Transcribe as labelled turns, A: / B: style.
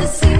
A: to see